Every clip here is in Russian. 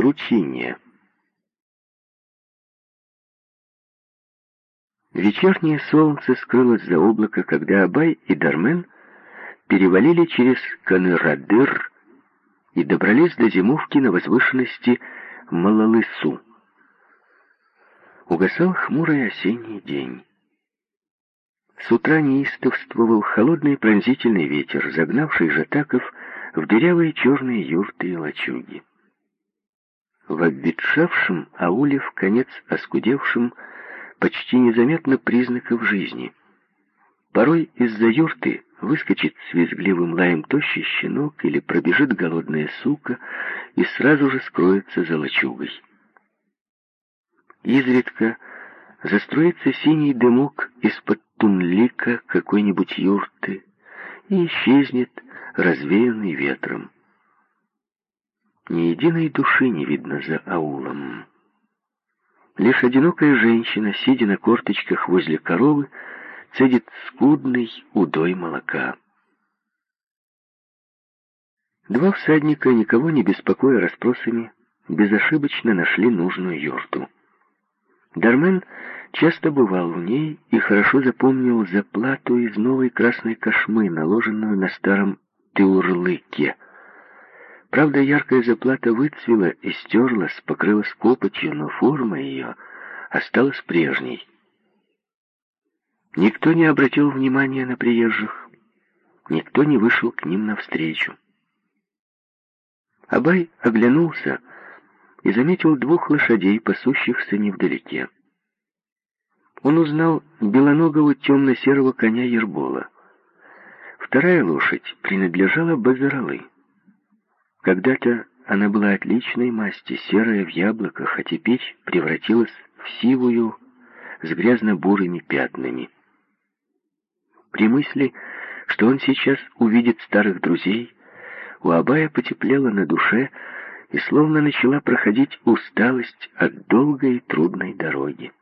Кручине. Вечернее солнце скрылось за облако, когда Абай и Дармен перевалили через Канырадыр и добрались до зимовки на возвышенности Малалысу. Угасал хмурый осенний день. С утра неистовствовал холодный пронзительный ветер, загнавший жатаков в дырявые черные юрты и лачуги. В обветшавшем ауле в конец оскудевшем почти незаметно признаков жизни. Порой из-за юрты выскочит с визгливым лаем тощий щенок или пробежит голодная сука и сразу же скроется за лачугой. Изредка застроится синий дымок из-под тунлика какой-нибудь юрты и исчезнет, развеянный ветром. Ни единой души не видно за аулом. Лишь одинокая женщина, сидя на корточках возле коровы, цедит скудный удой молока. Два всадника, никого не беспокоя расспросами, безошибочно нашли нужную юрту. Дармен часто бывал в ней и хорошо запомнил заплату из новой красной кошмы, наложенную на старом Теурлыке — Правда, яркая заплата выцвела и стерлась, покрылась копотью, но форма ее осталась прежней. Никто не обратил внимания на приезжих, никто не вышел к ним навстречу. Абай оглянулся и заметил двух лошадей, пасущихся невдалеке. Он узнал белоногого темно-серого коня Ербола. Вторая лошадь принадлежала Базаралы. Когда-то она была отличной масти, серая в яблоках, а теперь превратилась в сивую с грязно-бурыми пятнами. При мысли, что он сейчас увидит старых друзей, у Абая потеплело на душе и словно начала проходить усталость от долгой и трудной дороги.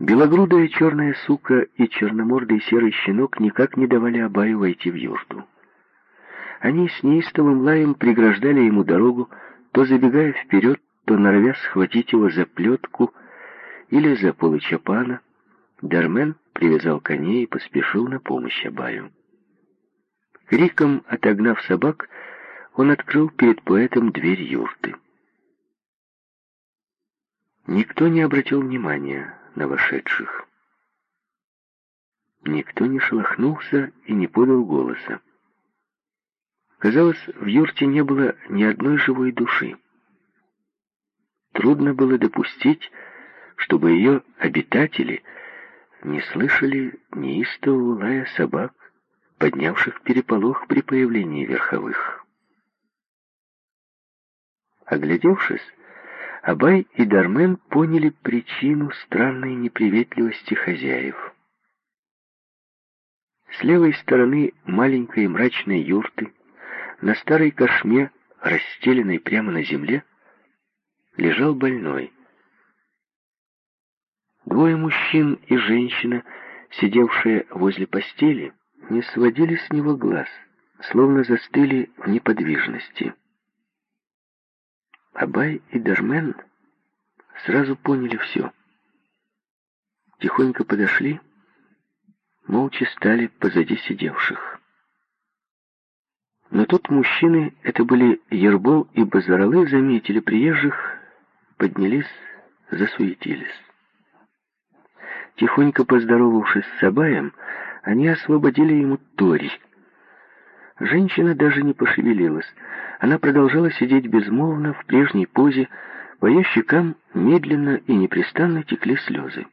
Белогрудая черная сука и черномордый серый щенок никак не давали Абаю войти в юрту. Они с неистовым лаем преграждали ему дорогу, то забегая вперед, то норовя схватить его за плетку или за полы чапана. Дармен привязал коней и поспешил на помощь Абаю. Криком отогнав собак, он открыл перед поэтом дверь юрты. Никто не обратил внимания на вошедших. Никто не шелохнулся и не подал голоса. Казалось, в юрте не было ни одной живой души. Трудно было допустить, чтобы ее обитатели не слышали неистового лая собак, поднявших переполох при появлении верховых. Оглядевшись, Абай и Дармен поняли причину странной неприветливости хозяев. С левой стороны маленькой мрачной юрты на старой кошме, расстеленной прямо на земле, лежал больной. Двое мужчин и женщина, сидевшие возле постели, не сводили с него глаз, словно застыли в неподвижности. Абай и Дармен сразу поняли все. Тихонько подошли, молча стали позади сидевших. Но тут мужчины, это были Ербол и Базаралы, заметили приезжих, поднялись, засуетились. Тихонько поздоровавшись с Сабаем, они освободили ему Тори. Женщина даже не пошевелилась. Она продолжала сидеть безмолвно в прежней позе, по ее щекам медленно и непрестанно текли слезы.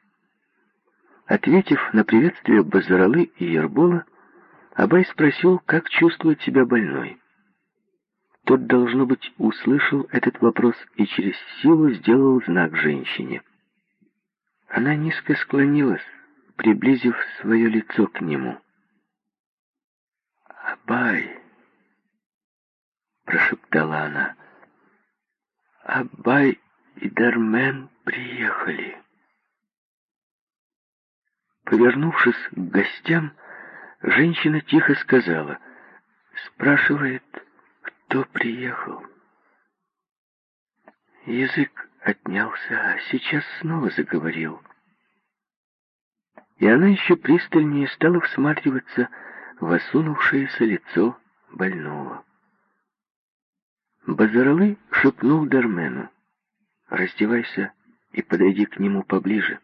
Ответив на приветствие Базаралы и Ербола, Абай спросил, как чувствует себя больной. Тот, должно быть, услышал этот вопрос и через силу сделал знак женщине. Она низко склонилась, приблизив свое лицо к нему. «Абай!» — прошептала она. «Абай и Дармен приехали». Повернувшись к гостям, Женщина тихо сказала, спрашивает, кто приехал. Язык отнялся, а сейчас снова заговорил. И она еще пристальнее стала всматриваться в осунувшееся лицо больного. Базаралы шепнул Дармену. «Раздевайся и подойди к нему поближе».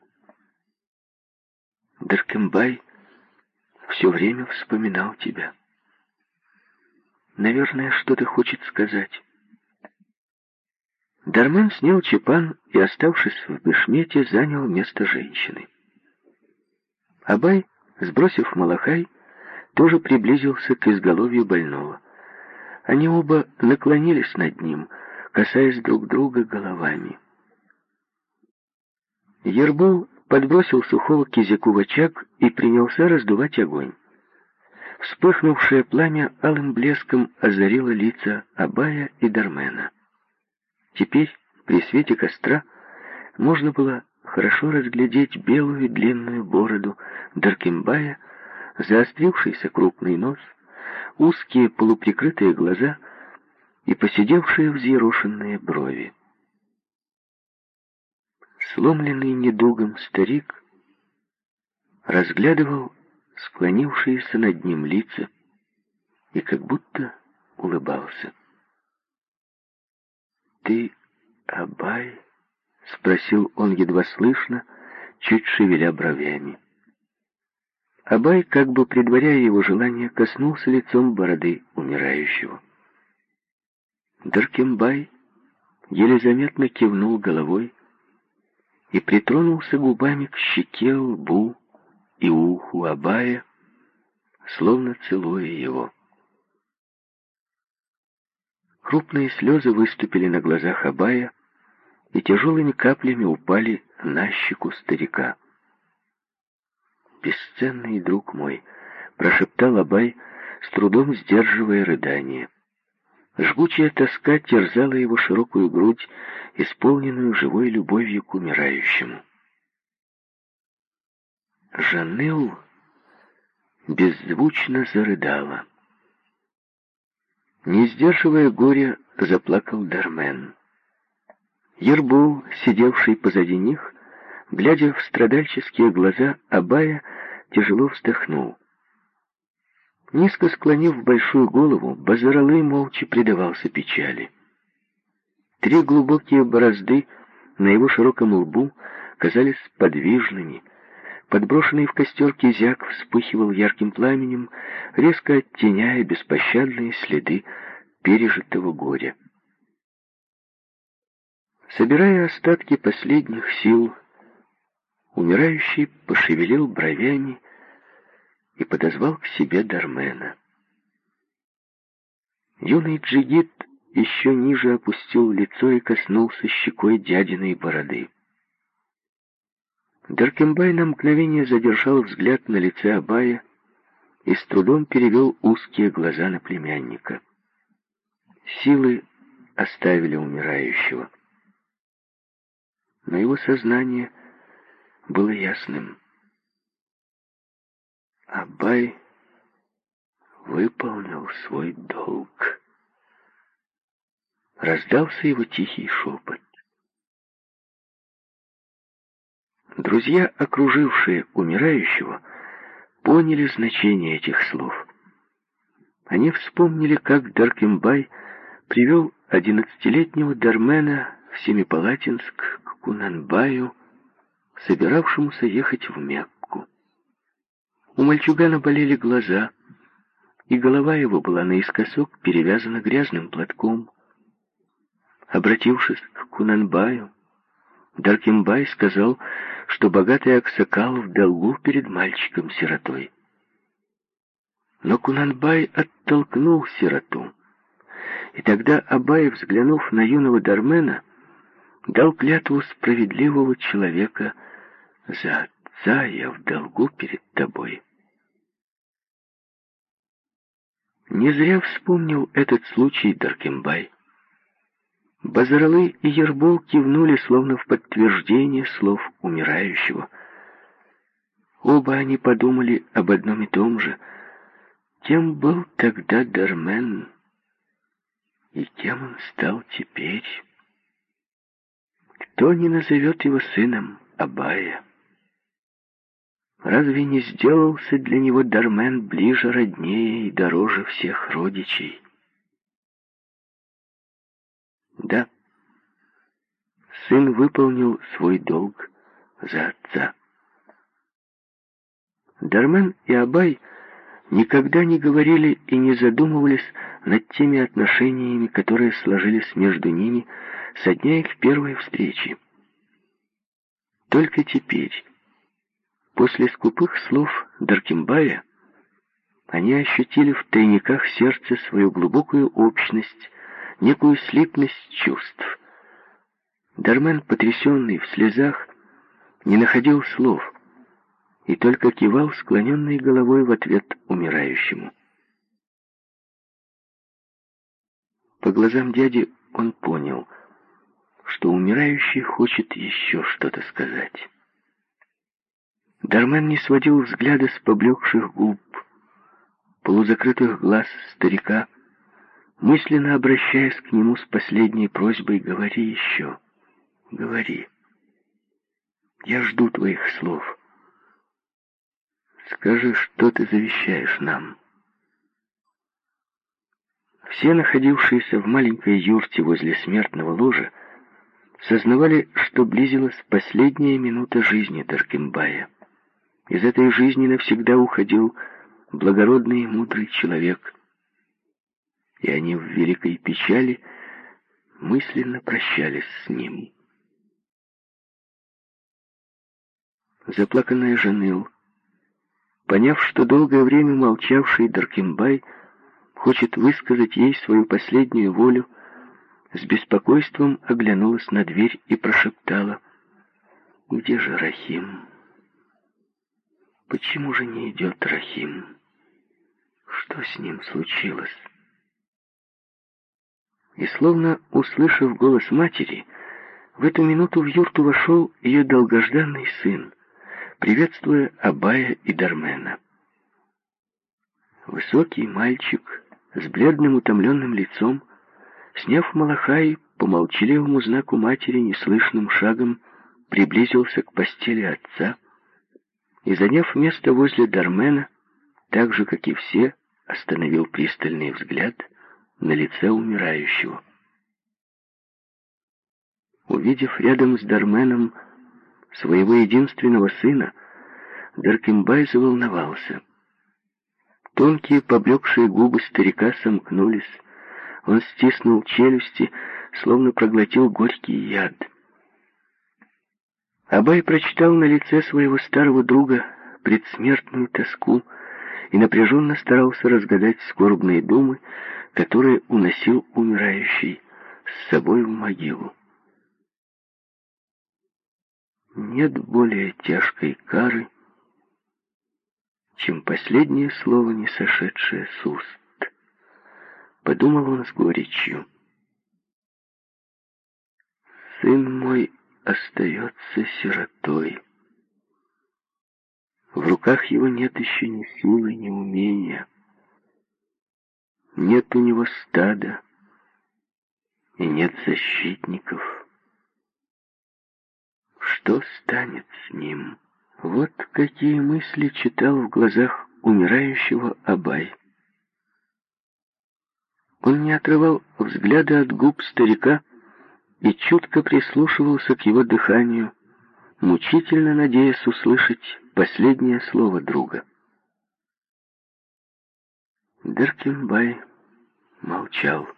Даркембай все время вспоминал тебя. Наверное, что-то хочет сказать. Дармен снял чепан и, оставшись в бешмете, занял место женщины. Абай, сбросив малахай, тоже приблизился к изголовью больного. Они оба наклонились над ним, касаясь друг друга головами. Ербол подбросил сухого кизяку в очаг и принялся раздувать огонь. Вспыхнувшее пламя алым блеском озарило лица Абая и Дармена. Теперь, при свете костра, можно было хорошо разглядеть белую длинную бороду Даркембая, заострившийся крупный нос, узкие полуприкрытые глаза и посидевшие взъерошенные брови. Сломленный недугом старик разглядывал склонившиеся над ним лица и как будто улыбался. «Ты Абай?» — спросил он едва слышно, чуть шевеля бровями. Абай, как бы предваряя его желание, коснулся лицом бороды умирающего. Даркембай еле заметно кивнул головой и притронулся губами к щеке, лбу и уху Абая, словно целуя его. Крупные слезы выступили на глазах Абая и тяжелыми каплями упали на щеку старика. «Бесценный друг мой», — прошептал Абай, с трудом сдерживая рыдание. Жгучая тоска терзала его широкую грудь, исполненную живой любовью к умирающему. Жанел беззвучно зарыдала. Не сдерживая горя, заплакал Дармен. Ербул, сидевший позади них, глядя в страдальческие глаза Абая, тяжело вздохнул. Низко склонив большую голову, Базаралы молча предавался печали. Три глубокие борозды на его широком лбу казались подвижными. Подброшенный в костер кизяк вспыхивал ярким пламенем, резко оттеняя беспощадные следы пережитого горя. Собирая остатки последних сил, умирающий пошевелил бровями и подозвал к себе Дармена. Юный джигит еще ниже опустил лицо и коснулся щекой дядиной бороды. Даркембай на мгновение задержал взгляд на лице Абая и с трудом перевел узкие глаза на племянника. Силы оставили умирающего. Но его сознание было ясным. Абай выполнил свой долг. Раздался его тихий шепот. Друзья, окружившие умирающего, поняли значение этих слов. Они вспомнили, как Даркембай привел одиннадцатилетнего Дармена в Семипалатинск к Кунанбаю, собиравшемуся ехать в Мекку. У мальчугана болели глаза, и голова его была наискосок перевязана грязным платком. Обратившись к Кунанбаю, Даркимбай сказал, что богатый Аксакал в долгу перед мальчиком-сиротой. Но Кунанбай оттолкнул сироту. И тогда Абай, взглянув на юного Дармена, дал клятву справедливого человека «За отца я в долгу перед тобой». Не зря вспомнил этот случай Даркембай. Базаралы и Ербол кивнули, словно в подтверждение слов умирающего. Оба они подумали об одном и том же. Кем был тогда Дармен, и кем он стал теперь? никто не назовет его сыном Абая. Разве не сделался для него Дармен ближе, роднее и дороже всех родичей? Да, сын выполнил свой долг за отца. Дармен и Абай никогда не говорили и не задумывались над теми отношениями, которые сложились между ними со дня их первой встречи. Только теперь, после скупых слов Даркимбая, они ощутили в тайниках сердца свою глубокую общность, некую слитность чувств. Дармен, потрясенный в слезах, не находил слов и только кивал склоненной головой в ответ умирающему. По глазам дяди он понял, что умирающий хочет еще что-то сказать. Дармен не сводил взгляда с поблекших губ, полузакрытых глаз старика, мысленно обращаясь к нему с последней просьбой «Говори еще, говори. Я жду твоих слов. Скажи, что ты завещаешь нам». Все находившиеся в маленькой юрте возле смертного ложа сознавали, что близилась последняя минута жизни Даркембая. Из этой жизни навсегда уходил благородный и мудрый человек. И они в великой печали мысленно прощались с ним. Заплаканная Жаныл, поняв, что долгое время молчавший Даркембай хочет высказать ей свою последнюю волю, с беспокойством оглянулась на дверь и прошептала, «Где же Рахим? Почему же не идет Рахим? Что с ним случилось?» И словно услышав голос матери, в эту минуту в юрту вошел ее долгожданный сын, приветствуя Абая и Дармена. Высокий мальчик с бледным утомленным лицом, сняв малахай, по молчаливому знаку матери неслышным шагом приблизился к постели отца и, заняв место возле Дармена, так же, как и все, остановил пристальный взгляд на лице умирающего. Увидев рядом с Дарменом своего единственного сына, Даркембай заволновался — Тонкие поблекшие губы старика сомкнулись. Он стиснул челюсти, словно проглотил горький яд. Абай прочитал на лице своего старого друга предсмертную тоску и напряженно старался разгадать скорбные думы, которые уносил умирающий с собой в могилу. Нет более тяжкой кары, чем последнее слово, не сошедшее с уст. Подумал он с горечью. Сын мой остается сиротой. В руках его нет еще ни силы, ни умения. Нет у него стада и нет защитников. Что станет с ним? Вот какие мысли читал в глазах умирающего Абай. Он не отрывал взгляда от губ старика и чутко прислушивался к его дыханию, мучительно надеясь услышать последнее слово друга. Деркинбай молчал.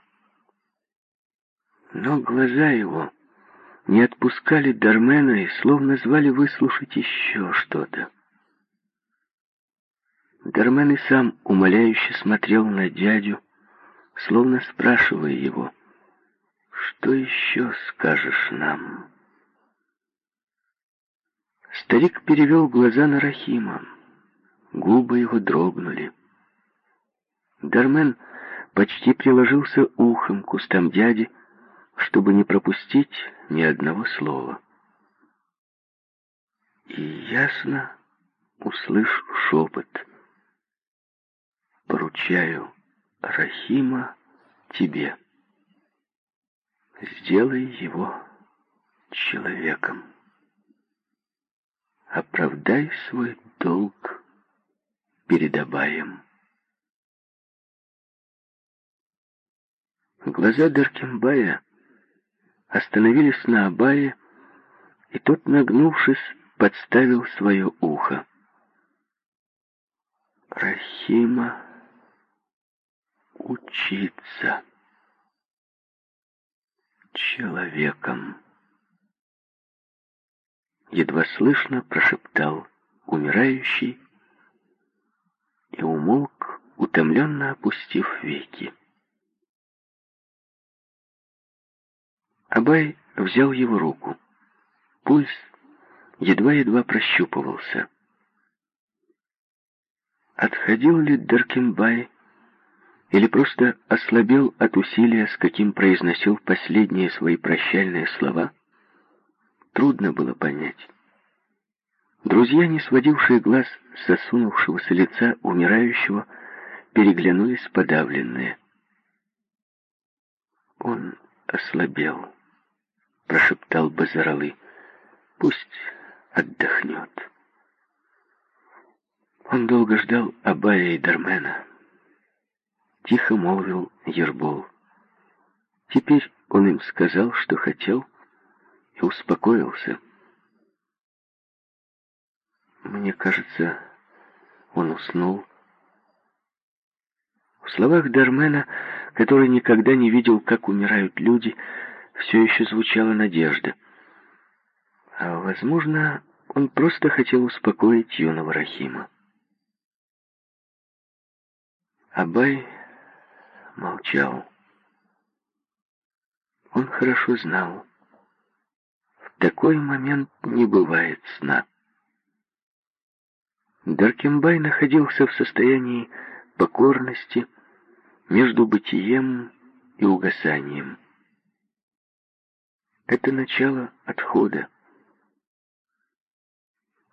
Но глаза его не отпускали Дармена и словно звали выслушать еще что-то. Дармен и сам умоляюще смотрел на дядю, словно спрашивая его, «Что еще скажешь нам?» Старик перевел глаза на Рахима. Губы его дрогнули. Дармен почти приложился ухом к устам дяди, чтобы не пропустить ни одного слова. И ясно услышу шепот. Поручаю Рахима тебе. Сделай его человеком. Оправдай свой долг перед Абаем. Глаза Даркембая остановились на Абае, и тот, нагнувшись, подставил свое ухо. Рахима учиться человеком. Едва слышно прошептал умирающий и умолк, утомленно опустив веки. Абай взял его руку. Пульс едва-едва прощупывался. Отходил ли Даркинбай или просто ослабел от усилия, с каким произносил последние свои прощальные слова, трудно было понять. Друзья, не сводившие глаз с осунувшегося лица умирающего, переглянулись подавленные. Он ослабел, прошептал Базаралы. Пусть отдохнет. Он долго ждал Абая и Дармена. Тихо молвил Ербол. Теперь он им сказал, что хотел, и успокоился. Мне кажется, он уснул. В словах Дармена, который никогда не видел, как умирают люди, все еще звучала надежда. А, возможно, он просто хотел успокоить юного Рахима. Абай молчал. Он хорошо знал. В такой момент не бывает сна. Даркембай находился в состоянии покорности между бытием и угасанием. Это начало отхода.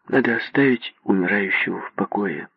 Надо оставить умирающего в покое.